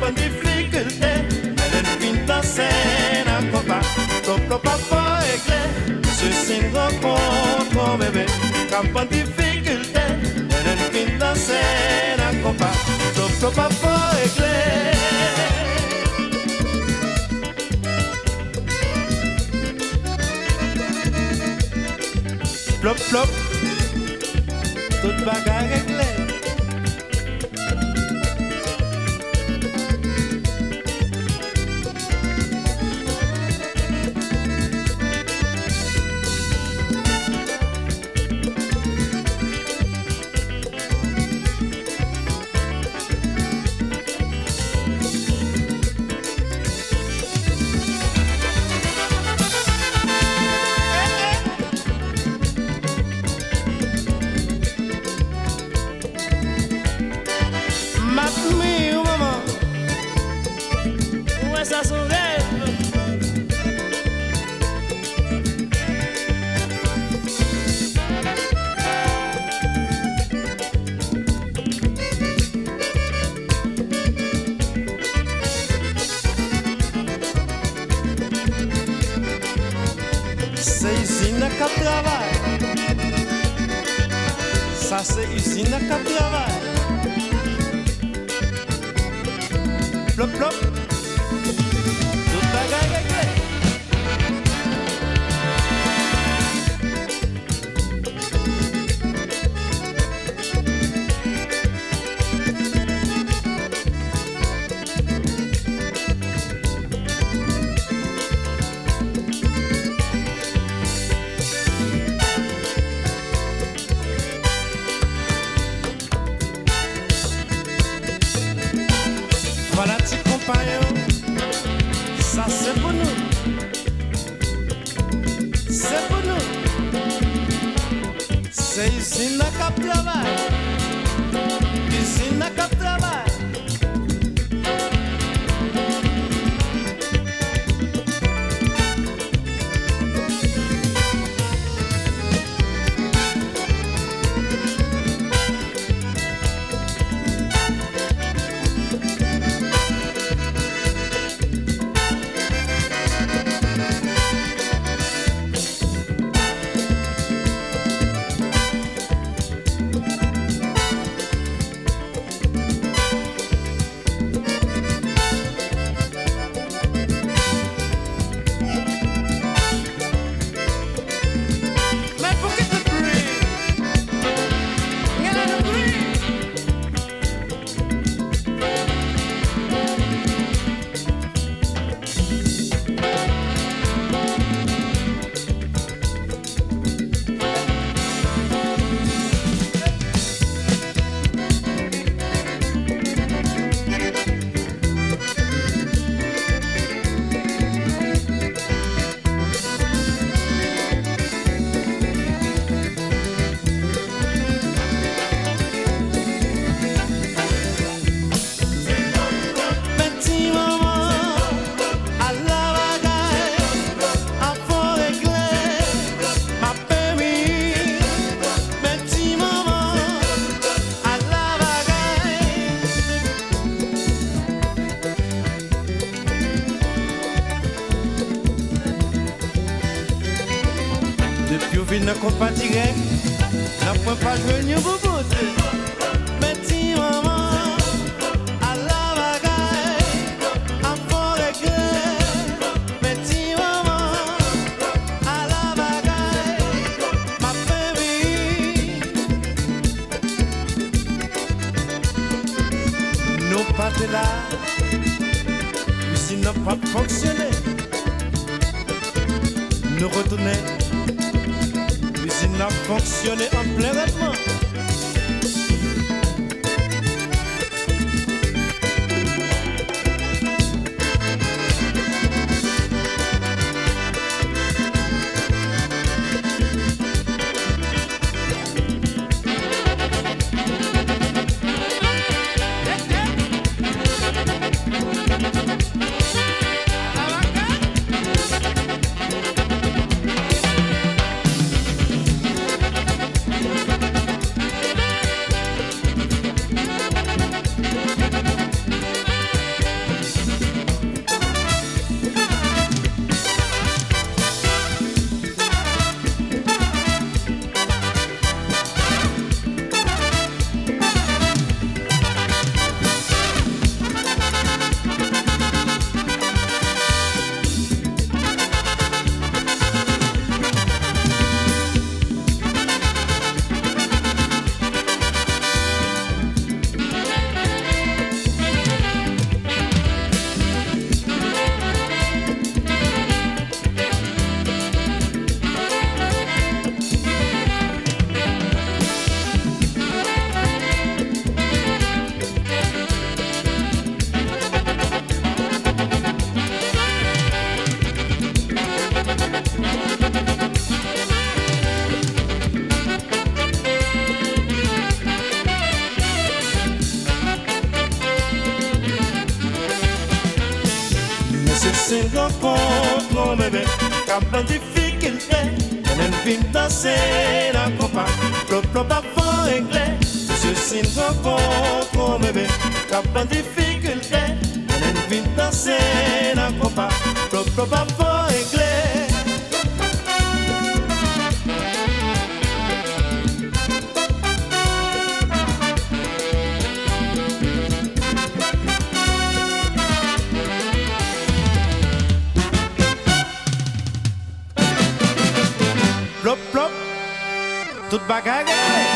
con dificulté, mais elle pinta scène à copa, toplo papa éclair, ce signe rencontre oh, bébé, con difficulté, mais elle pinta scène à copa, toplo papa éclair. Plop, plop, tout bagay regle kap travay Sa se usina kap travay. kampanyon Sa se pou nou Se na nou Pi nan kon pa direk Nan pon pa jwen yon maman à la bagay A fon regre Men ti maman A la bagay Ma pebi Nou pate la Misi nan pa fonksyone Nou retoune fonctionné en plein vêtement Ese se lo contro bebe Cambran difikilte. Enen vinta se la kopa Plop plop avon engle. Ese se lo contro bebe Cambran difikilte. Enen vinta se la kopa Plop plop avon tout bagay gale